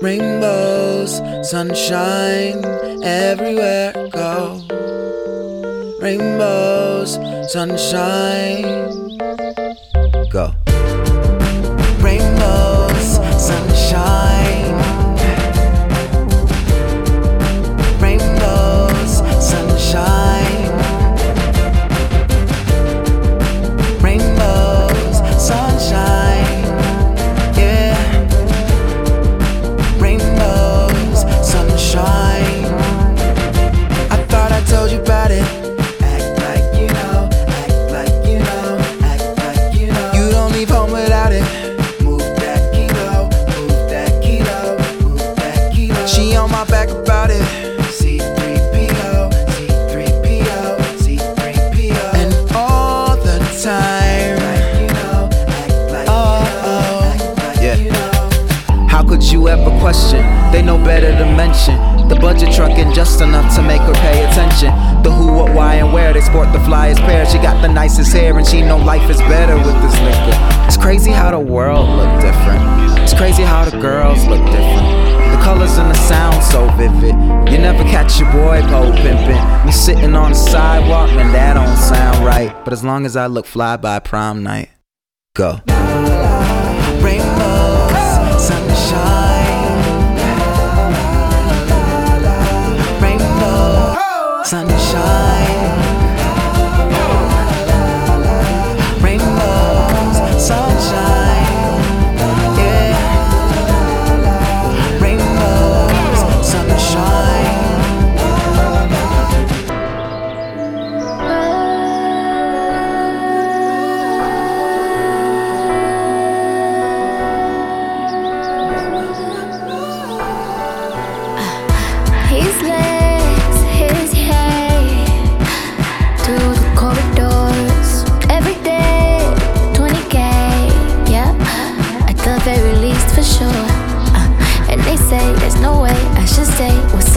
Rainbows, sunshine, everywhere go. Rainbows, sunshine, mention. The budget truck ain't just enough to make her pay attention. The who, what, why, and where they sport the flyest pair. She got the nicest hair and she know life is better with this liquor. It's crazy how the world look different. It's crazy how the girls look different. The colors and the sound so vivid. You never catch your boy pole pimpin'. Me sitting on the sidewalk and that don't sound right. But as long as I look fly by prom night, go. Rainbows, sunshine.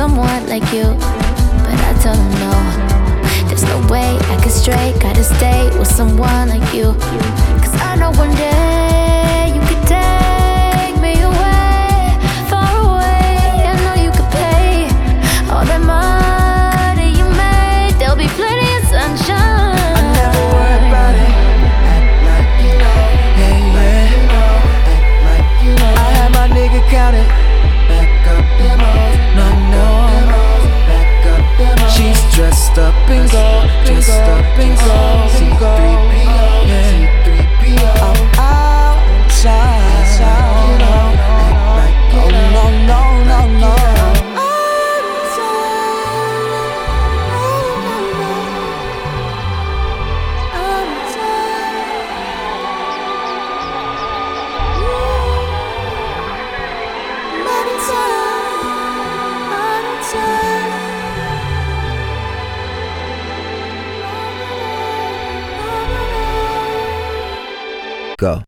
Someone like you, but I them no. There's no way I could stray, gotta stay with someone like you. Cause I know one day up in gold. Dressed up in gold. Go.